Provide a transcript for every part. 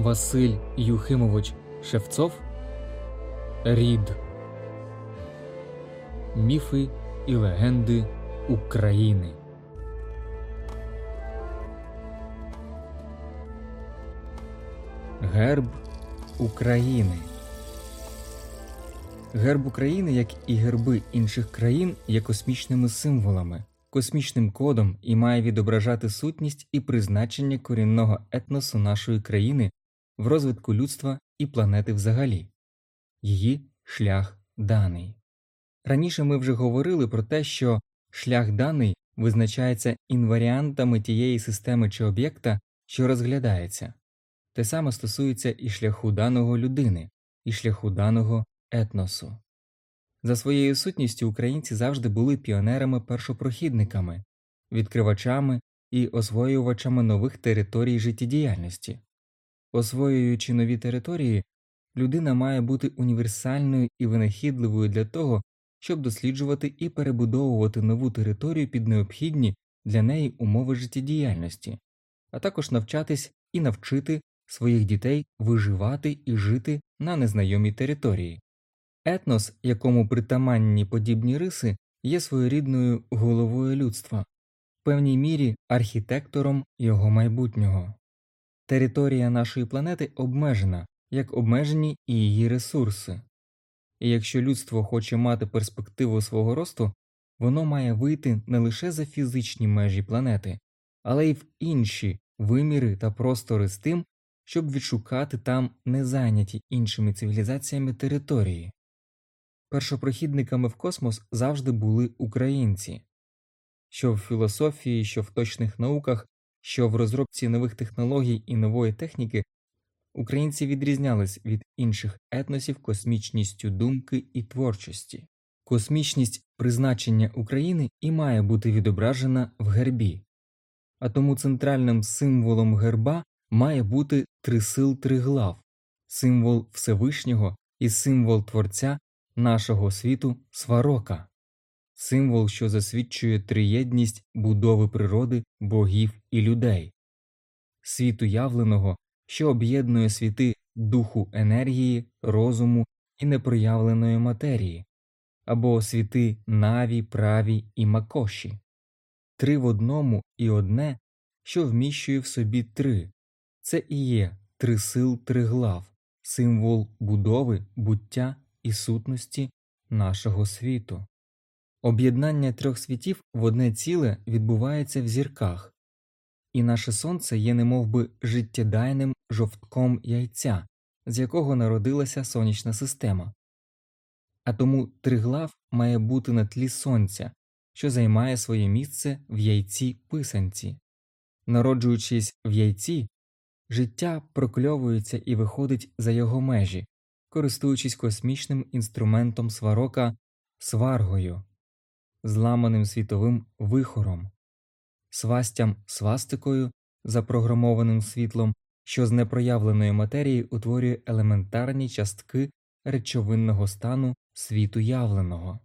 Василь Юхимович Шевцов Рід Міфи і легенди України. Герб України Герб України, як і герби інших країн, є космічними символами, космічним кодом і має відображати сутність і призначення корінного етносу нашої країни в розвитку людства і планети взагалі, її шлях даний. Раніше ми вже говорили про те, що шлях даний визначається інваріантами тієї системи чи об'єкта, що розглядається, те саме стосується і шляху даного людини, і шляху даного етносу. За своєю сутністю українці завжди були піонерами-першопрохідниками, відкривачами і освоювачами нових територій життєдіяльності. Освоюючи нові території, людина має бути універсальною і винахідливою для того, щоб досліджувати і перебудовувати нову територію під необхідні для неї умови життєдіяльності, а також навчатись і навчити своїх дітей виживати і жити на незнайомій території. Етнос, якому притаманні подібні риси, є своєрідною головою людства, в певній мірі архітектором його майбутнього. Територія нашої планети обмежена, як обмежені і її ресурси, і якщо людство хоче мати перспективу свого росту, воно має вийти не лише за фізичні межі планети, але й в інші виміри та простори з тим, щоб відшукати там незайняті іншими цивілізаціями території. Першопрохідниками в космос завжди були українці, що в філософії, що в точних науках, що в розробці нових технологій і нової техніки українці відрізнялись від інших етносів космічністю думки і творчості. Космічність призначення України і має бути відображена в гербі, а тому центральним символом герба має бути трисил триглав, символ Всевишнього і символ Творця нашого світу сварока, символ, що засвідчує триєдність будови природи, богів і людей, світу явленого, що об'єднує світи духу енергії, розуму і непроявленої матерії, або світи наві, праві і макоші, три в одному і одне, що вміщує в собі три, це і є трисил триглав, символ будови, буття і сутності нашого світу. Об'єднання трьох світів в одне ціле відбувається в зірках, і наше сонце є немовби життєдайним жовтком яйця, з якого народилася сонячна система. А тому триглав має бути на тлі сонця, що займає своє місце в яйці писанці. Народжуючись в яйці, життя прокльовується і виходить за його межі, користуючись космічним інструментом сварока сваргою, зламаним світовим вихором, свастям свастикою, запрограмованим світлом, що з непроявленої матерії утворює елементарні частки речовинного стану світу явленого.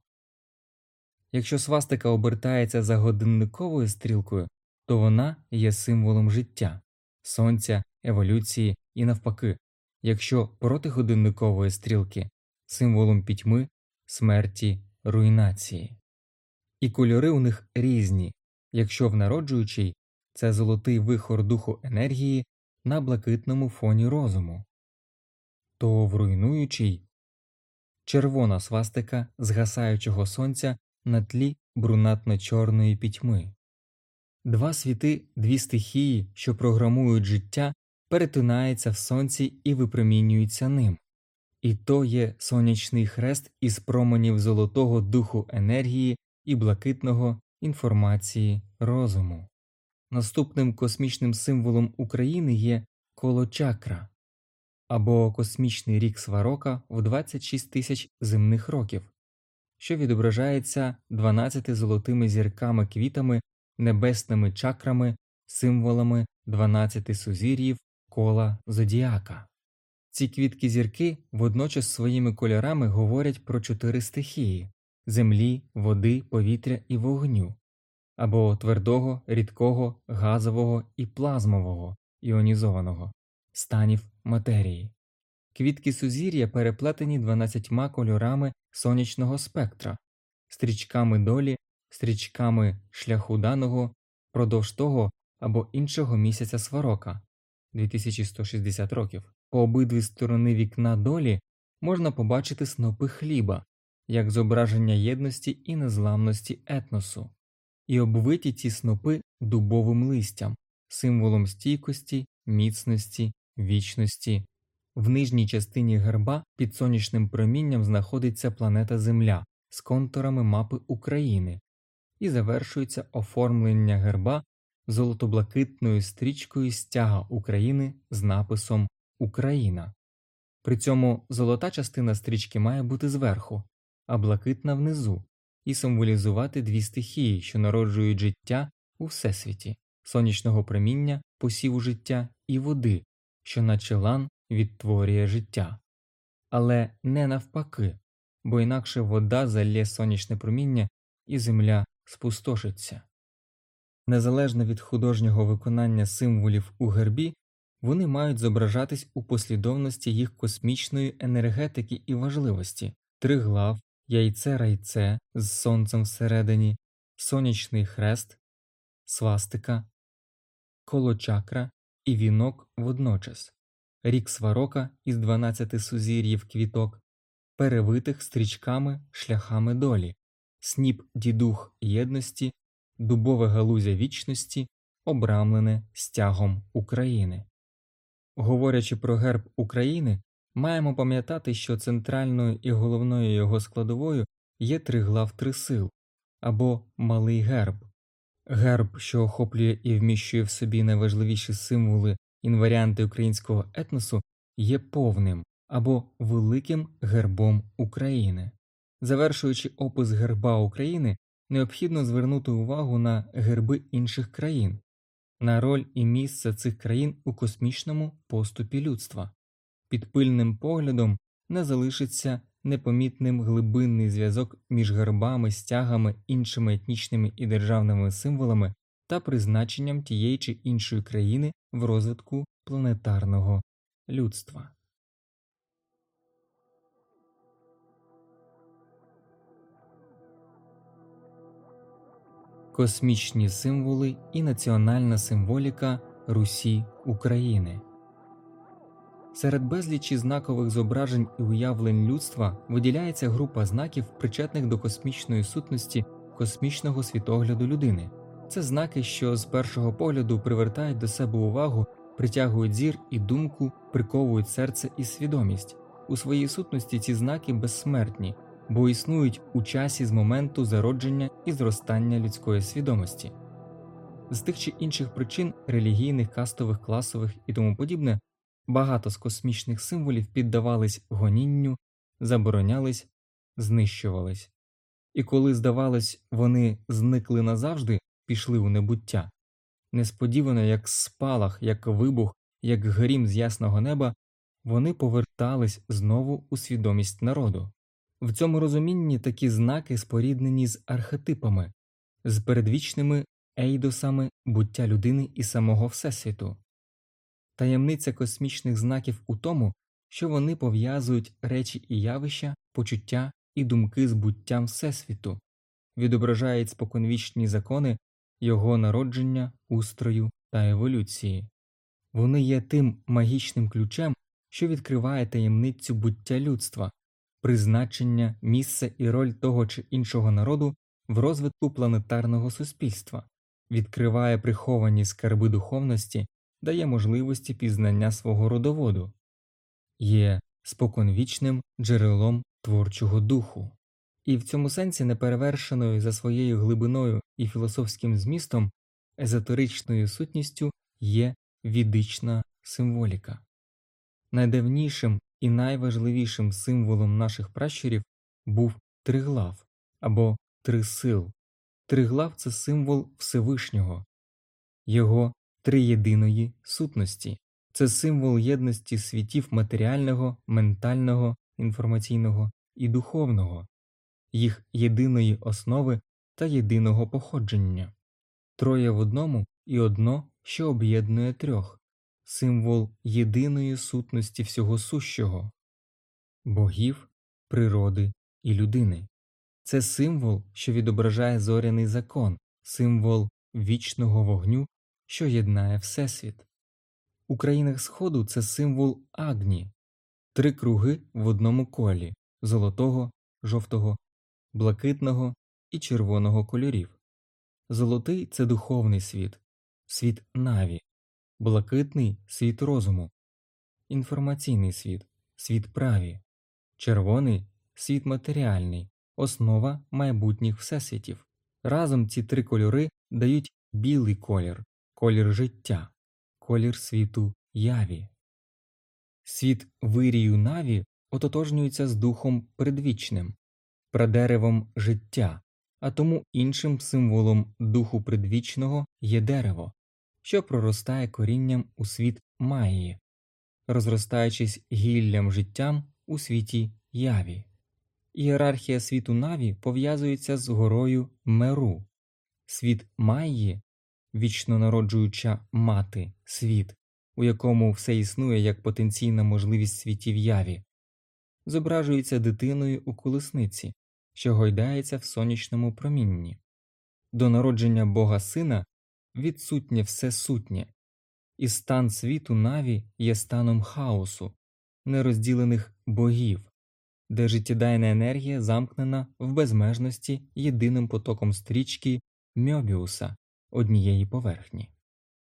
Якщо свастика обертається за годинниковою стрілкою, то вона є символом життя, сонця, еволюції і навпаки, якщо проти годинникової стрілки символом пітьми, смерті, руйнації. І кольори у них різні, якщо в народжуючій це золотий вихор духу енергії на блакитному фоні розуму, то в руйнуючій червона свастика згасаючого сонця на тлі брунатно чорної пітьми. Два світи, дві стихії, що програмують життя, перетинаються в сонці і випромінюються ним, і то є сонячний хрест із променів золотого духу енергії і блакитного інформації розуму. Наступним космічним символом України є колочакра або космічний рік сварока в 26 тисяч земних років, що відображається 12 золотими зірками квітами, небесними чакрами, символами 12 сузір'їв кола зодіака. Ці квітки зірки водночас своїми кольорами говорять про чотири стихії землі, води, повітря і вогню, або твердого, рідкого, газового і плазмового іонізованого станів матерії. Квітки сузір'я переплетені 12 кольорами сонячного спектра, стрічками долі, стрічками шляху даного продовж того або іншого місяця сварока 2160 років. По обидві сторони вікна долі можна побачити снопи хліба, як зображення єдності і незламності етносу, і обвиті ці снопи дубовим листям, символом стійкості, міцності, вічності. В нижній частині герба під сонячним промінням знаходиться планета Земля з контурами мапи України і завершується оформлення герба золотоблакитною стрічкою стяга України з написом Україна. При цьому золота частина стрічки має бути зверху, а блакитна внизу, і символізувати дві стихії, що народжують життя у всесвіті сонячного проміння, посіву життя і води, що наче лан відтворює життя. Але не навпаки, бо інакше вода залє сонячне проміння і земля спустошиться. Незалежно від художнього виконання символів у гербі, вони мають зображатись у послідовності їх космічної енергетики і важливості триглав, яйце райце з сонцем всередині, сонячний хрест, свастика, колочакра і вінок водночас, рік сварока із 12 сузір'їв квіток, перевитих стрічками шляхами долі, сніп дідух єдності, дубове галузя вічності, обрамлене стягом України. Говорячи про герб України, маємо пам'ятати, що центральною і головною його складовою є триглав трисил або малий герб, герб, що охоплює і вміщує в собі найважливіші символи інваріанти українського етносу, є повним або великим гербом України. Завершуючи опис герба України, необхідно звернути увагу на герби інших країн, на роль і місце цих країн у космічному поступі людства. Під пильним поглядом не залишиться непомітним глибинний зв'язок між гербами, стягами, іншими етнічними і державними символами та призначенням тієї чи іншої країни в розвитку планетарного людства. Космічні символи і національна символіка Русі України серед безлічі знакових зображень і уявлень людства виділяється група знаків, причетних до космічної сутності космічного світогляду людини. Це знаки, що з першого погляду привертають до себе увагу, притягують зір і думку, приковують серце і свідомість. У своїй сутності ці знаки безсмертні, бо існують у часі з моменту зародження і зростання людської свідомості. З тих чи інших причин релігійних, кастових, класових і тому подібне багато з космічних символів піддавались гонінню, заборонялись, знищувались, і коли, здавалось, вони зникли назавжди, пішли у небуття. Несподівано, як спалах, як вибух, як грім з ясного неба, вони повертались знову у свідомість народу. В цьому розумінні такі знаки споріднені з архетипами, з передвічними ейдосами буття людини і самого Всесвіту. Таємниця космічних знаків у тому, що вони пов'язують речі і явища, почуття і думки з буттям Всесвіту, відображають споконвічні закони його народження, устрою та еволюції. Вони є тим магічним ключем, що відкриває таємницю буття людства, призначення, місце і роль того чи іншого народу в розвитку планетарного суспільства, відкриває приховані скарби духовності, дає можливості пізнання свого родоводу, є споконвічним джерелом творчого духу, і в цьому сенсі неперевершеною за своєю глибиною і філософським змістом, езотеричною сутністю є відична символіка. Найдавнішим і найважливішим символом наших пращурів був триглав або трисил. Триглав це символ Всевишнього, його триєдиної сутності, це символ єдності світів матеріального, ментального, інформаційного і духовного, їх єдиної основи та єдиного походження, троє в одному і одно, що об'єднує трьох, символ єдиної сутності всього сущого, богів, природи і людини. Це символ, що відображає зоряний закон, символ вічного вогню, що єднає Всесвіт. У країнах Сходу це символ агні, три круги в одному колі золотого, жовтого, блакитного і червоного кольорів. Золотий це духовний світ, світ наві, блакитний світ розуму, інформаційний світ, світ праві, червоний світ матеріальний, основа майбутніх всесвітів. Разом ці три кольори дають білий колір, колір життя, колір світу яві. Світ вирію наві ототожнюється з духом предвічним, прадеревом життя, а тому іншим символом духу предвічного є дерево, що проростає корінням у світ Майї, розростаючись гіллям життям у світі яві. Ієрархія світу Наві пов'язується з горою Меру, світ Майї, вічно народжуюча мати, світ, у якому все існує як потенційна можливість світів яві, зображується дитиною у колесниці, що гойдається в сонячному промінні. До народження Бога Сина відсутнє все сутнє, і стан світу Наві є станом хаосу, нерозділених богів, де життєдайна енергія замкнена в безмежності єдиним потоком стрічки Мьобіуса однієї поверхні.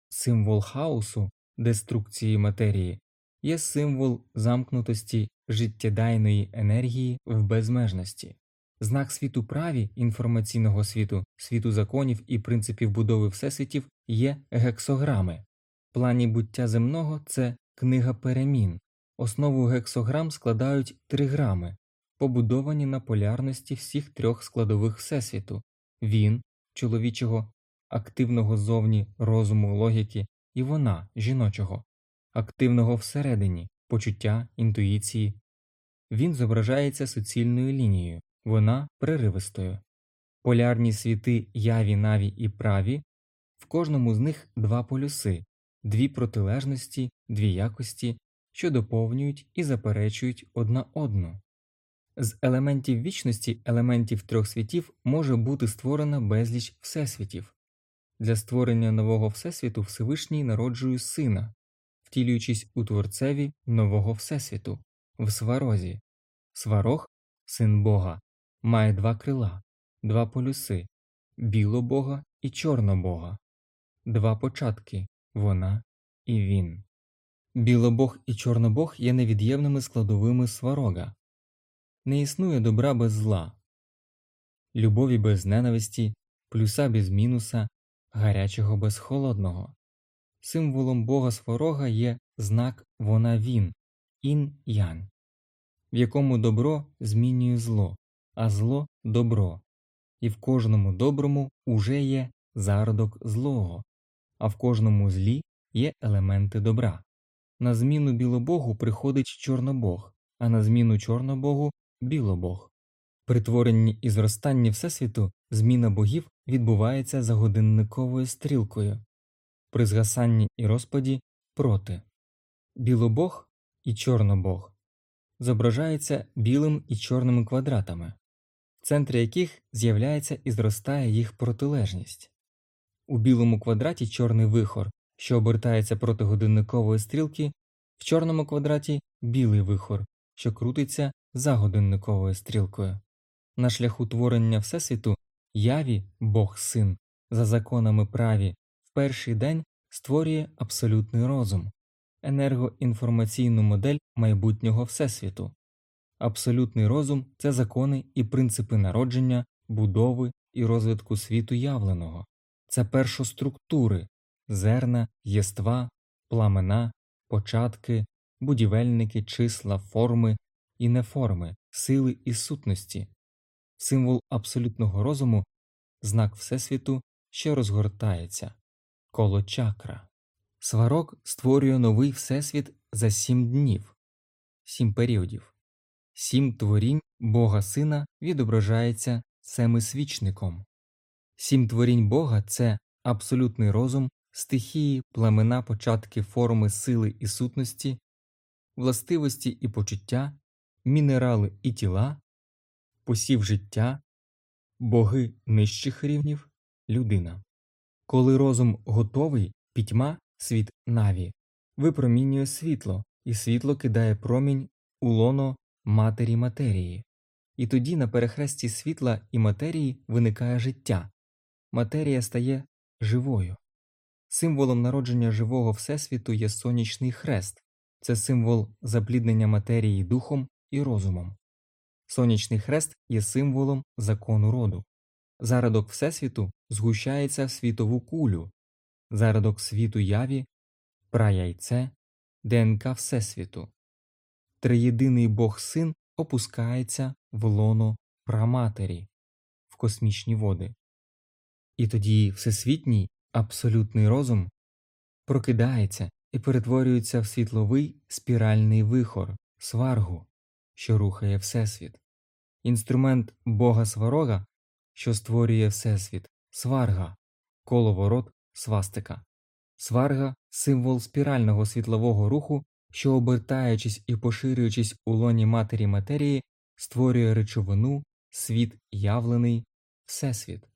Символ хаосу, деструкції матерії є символ замкнутості життєдайної енергії в безмежності. Знак світу праві інформаційного світу, світу законів і принципів будови всесвітів є гексограми. Плані буття земного це книга перемін. Основу гексограм складають триграми, побудовані на полярності всіх трьох складових всесвіту він, чоловічого, активного зовні розуму логіки, і вона жіночого, активного всередині, почуття, інтуїції. Він зображається суцільною лінією, вона преривистою. Полярні світи яві, наві і праві, в кожному з них два полюси, дві протилежності, дві якості, що доповнюють і заперечують одна одну. З елементів вічності, елементів трьох світів може бути створено безліч всесвітів. Для створення нового всесвіту Всевишній народжує сина, втілюючись у творцеві нового всесвіту, в сварозі. Сварог, син Бога, має два крила, два полюси білобога і чорнобога, два початки вона і він. Білобог і чорнобог є невід'ємними складовими сварога. Не існує добра без зла, любові без ненависті, плюса без мінуса, гарячого без холодного. Символом бога сварога є знак вона він, ін ян, в якому добро змінює зло, а зло добро, і в кожному доброму уже є зародок злого, а в кожному злі є елементи добра. На зміну білобогу приходить чорнобог, а на зміну чорнобогу білобог. При творенні і зростанні Всесвіту зміна богів відбувається за годинниковою стрілкою, при згасанні і розпаді проти. Білобог і чорнобог зображаються білим і чорними квадратами, в центрі яких з'являється і зростає їх протилежність. У білому квадраті чорний вихор, що обертається проти годинникової стрілки, в чорному квадраті білий вихор, що крутиться за годинниковою стрілкою. На шляху творення Всесвіту яві Бог Син за законами праві в перший день створює абсолютний розум, енергоінформаційну модель майбутнього Всесвіту. Абсолютний розум це закони і принципи народження, будови і розвитку світу явленого, це першоструктури, зерна, єства, пламена, початки, будівельники, числа, форми і неформи, сили і сутності, символ абсолютного розуму, знак Всесвіту, що розгортається, коло чакра. Сварок створює новий Всесвіт за сім днів, сім періодів, сім творінь Бога Сина відображається семисвічником. Сім творінь Бога це абсолютний розум стихії, племена, початки форми сили і сутності, властивості і почуття, мінерали і тіла, посів життя, боги нижчих рівнів, людина. Коли розум готовий, пітьма, світ наві, випромінює світло, і світло кидає промінь у лоно матері матерії. І тоді на перехресті світла і матерії виникає життя, матерія стає живою. Символом народження живого Всесвіту є сонячний хрест, це символ запліднення матерії духом і розумом. Сонячний хрест є символом закону роду. Зародок Всесвіту згущається в світову кулю, зародок світу яві, праяйце, ДНК Всесвіту. Триєдиний Бог Син опускається в лоно праматері в космічні води. І тоді всесвітній абсолютний розум прокидається і перетворюється в світловий спіральний вихор, сваргу, що рухає Всесвіт, інструмент Бога сварога, що створює Всесвіт, сварга, коловорот свастика. Сварга символ спірального світлового руху, що, обертаючись і поширюючись у лоні матері матерії, створює речовину, світ явлений, Всесвіт.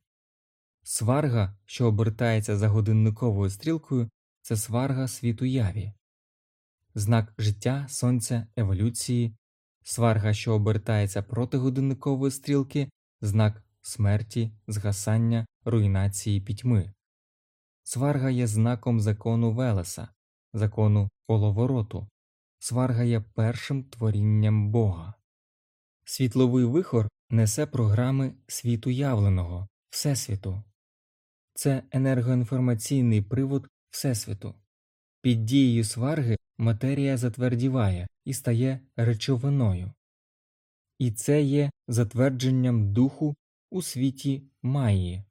Сварга, що обертається за годинниковою стрілкою, це сварга світу яві, знак життя, сонця, еволюції, сварга, що обертається проти годинникової стрілки, знак смерті, згасання, руйнації пітьми. Сварга є знаком закону Велеса, закону коловороту, сварга є першим творінням Бога. Світловий вихор несе програми світу явленого, Всесвіту це енергоінформаційний привод Всесвіту. Під дією сварги матерія затвердіває і стає речовиною, і це є затвердженням духу у світі Майї.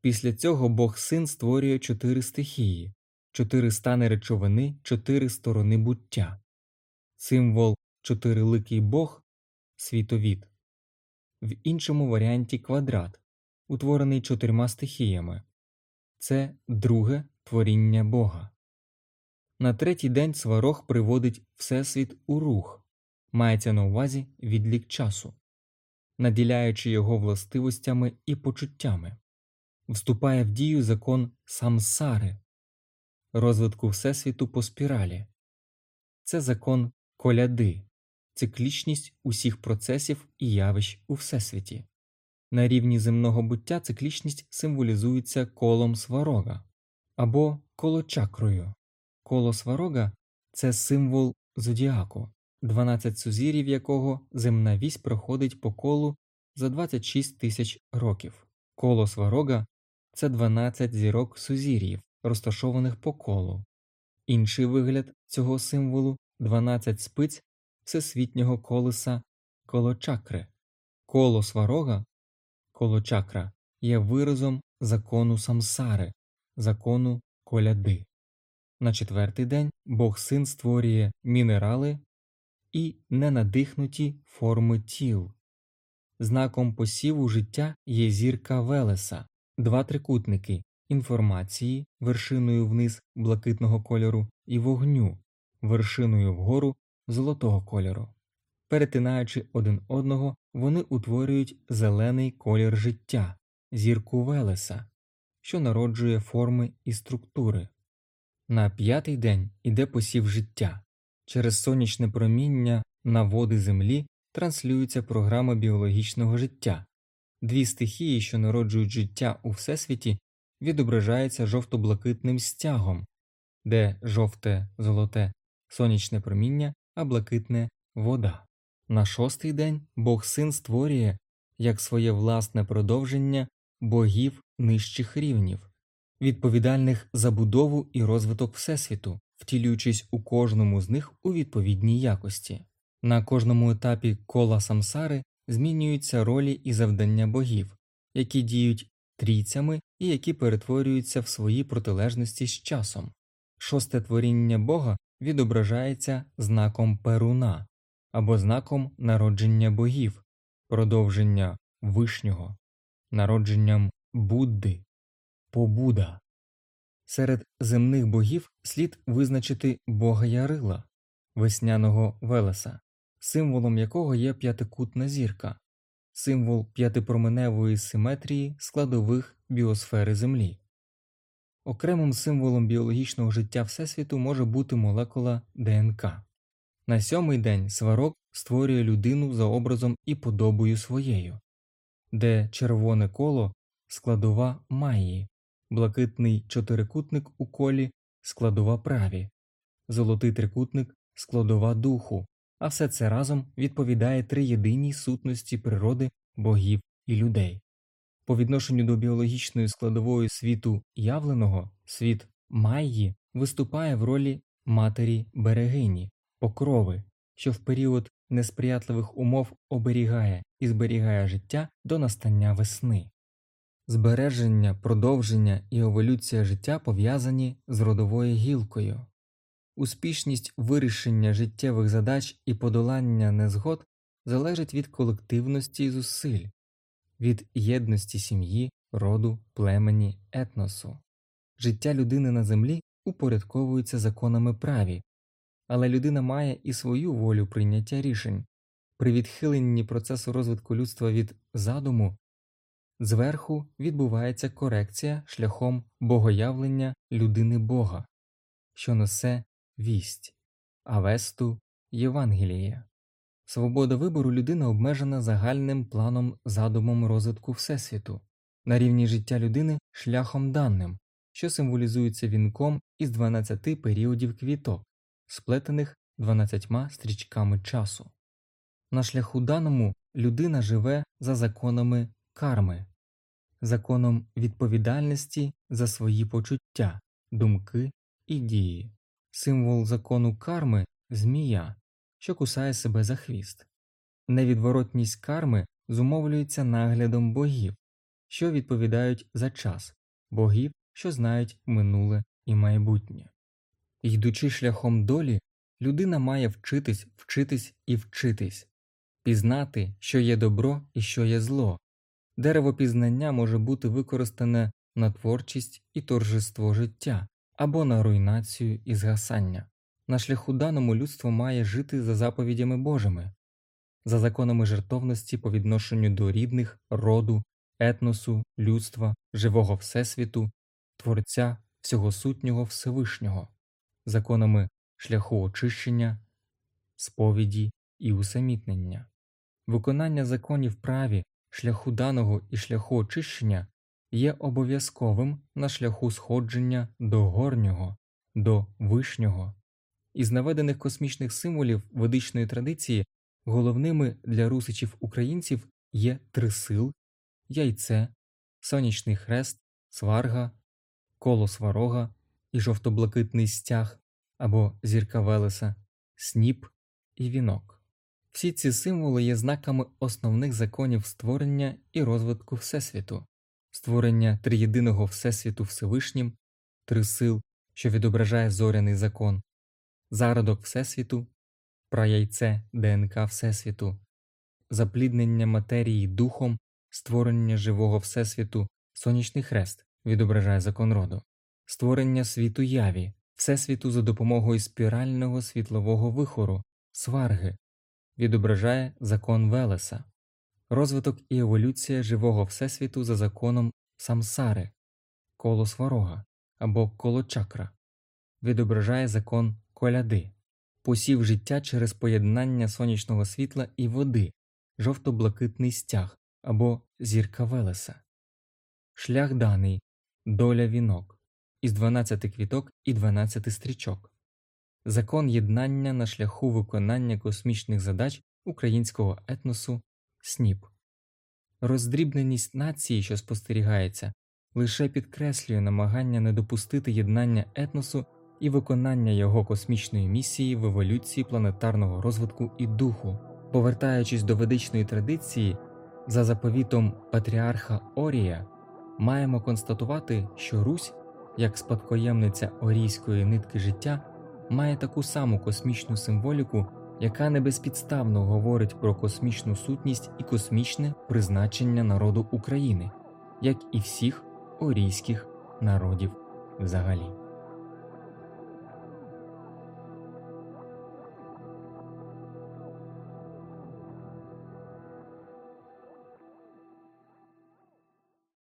Після цього Бог син створює чотири стихії, чотири стани речовини, чотири сторони буття, символ чотириликий Бог світовід, в іншому варіанті квадрат, утворений чотирма стихіями це друге творіння Бога. На третій день сварог приводить Всесвіт у рух, мається на увазі відлік часу, наділяючи його властивостями і почуттями, вступає в дію закон самсари, розвитку Всесвіту по спіралі, це закон коляди, циклічність усіх процесів і явищ у Всесвіті. На рівні земного буття циклічність символізується колом сварога або колочакрою. Коло сварога це символ зодіаку, 12 сузірів якого земна вісь проходить по колу за 26 тисяч років. Коло сварога це 12 зірок сузір'їв, розташованих по колу. Інший вигляд цього символу 12 спиць всесвітнього колеса колочакри. Коло сварога колочакра є виразом закону самсари, закону коляди. На четвертий день Бог син створює мінерали і ненадихнуті форми тіл. Знаком посіву життя є зірка Велеса, два трикутники інформації вершиною вниз блакитного кольору і вогню, вершиною вгору золотого кольору. Перетинаючи один одного, вони утворюють зелений колір життя, зірку Велеса, що народжує форми і структури. На п'ятий день іде посів життя. Через сонячне проміння на води землі транслюється програма біологічного життя. Дві стихії, що народжують життя у всесвіті, відображаються жовто-блакитним стягом, де жовте золоте сонячне проміння, а блакитне вода. На шостий день Бог син створює як своє власне продовження богів нижчих рівнів, відповідальних за будову і розвиток Всесвіту, втілюючись у кожному з них у відповідній якості. На кожному етапі кола самсари змінюються ролі і завдання богів, які діють трійцями і які перетворюються в свої протилежності з часом. Шосте творіння Бога відображається знаком перуна або знаком народження богів, продовження вишнього, народженням Будди, побуда. Серед земних богів слід визначити бога Ярила, весняного Велеса, символом якого є п'ятикутна зірка, символ п'ятипроменевої симетрії складових біосфери Землі. Окремим символом біологічного життя Всесвіту може бути молекула ДНК. На сьомий день сварок створює людину за образом і подобою своєю, де червоне коло складова Майї, блакитний чотирикутник у колі складова праві, золотий трикутник складова духу, а все це разом відповідає триєдиній сутності природи, богів і людей. По відношенню до біологічної складової світу явленого світ Майї виступає в ролі матері берегині, покрови, що в період несприятливих умов оберігає і зберігає життя до настання весни. Збереження, продовження і еволюція життя пов'язані з родовою гілкою. Успішність вирішення життєвих задач і подолання незгод залежить від колективності зусиль, від єдності сім'ї, роду, племені, етносу. Життя людини на землі упорядковується законами праві, але людина має і свою волю прийняття рішень. При відхиленні процесу розвитку людства від задуму зверху відбувається корекція шляхом богоявлення людини Бога, що несе вість, авесту Євангелія. Свобода вибору людини обмежена загальним планом задумом розвитку Всесвіту, на рівні життя людини шляхом даним, що символізується вінком із 12 періодів квіток, сплетених 12 стрічками часу. На шляху даному людина живе за законами карми, законом відповідальності за свої почуття, думки і дії. Символ закону карми змія, що кусає себе за хвіст. Невідворотність карми зумовлюється наглядом богів, що відповідають за час, богів, що знають минуле і майбутнє. Йдучи шляхом долі, людина має вчитись, вчитись і вчитись, пізнати, що є добро і що є зло. Дерево пізнання може бути використане на творчість і торжество життя або на руйнацію і згасання. На шляху даному людство має жити за заповідями Божими, за законами жертовності по відношенню до рідних, роду, етносу, людства, живого Всесвіту, Творця всього сутнього Всевишнього, законами шляху очищення, сповіді і усамітнення. Виконання законів праві, шляху даного і шляху очищення є обов'язковим на шляху сходження до горнього, до вишнього. Із наведених космічних символів ведичної традиції головними для русичів українців є трисил, яйце, сонячний хрест, сварга, коло сварога і жовто-блакитний стяг або зірка Велеса, сніп і вінок. Всі ці символи є знаками основних законів створення і розвитку Всесвіту, створення триєдиного Всесвіту Всевишнім, трисил, що відображає зоряний закон, зародок Всесвіту, праяйце ДНК Всесвіту, запліднення матерії духом, створення живого Всесвіту, сонячний хрест відображає закон роду, створення світу яві, Всесвіту за допомогою спірального світлового вихору, сварги, відображає закон Велеса, розвиток і еволюція живого Всесвіту за законом самсари, коло сварога або коло чакра, відображає закон коляди, посів життя через поєднання сонячного світла і води, жовто-блакитний стяг або зірка Велеса, шлях даний, доля вінок із 12 квіток і 12 стрічок, закон єднання на шляху виконання космічних задач українського етносу СНІП. Роздрібненість нації, що спостерігається, лише підкреслює намагання не допустити єднання етносу і виконання його космічної місії в еволюції планетарного розвитку і духу, повертаючись до ведичної традиції, за заповітом патріарха Орія, маємо констатувати, що Русь, як спадкоємниця орійської нитки життя, має таку саму космічну символіку, яка не безпідставно говорить про космічну сутність і космічне призначення народу України, як і всіх орійських народів взагалі.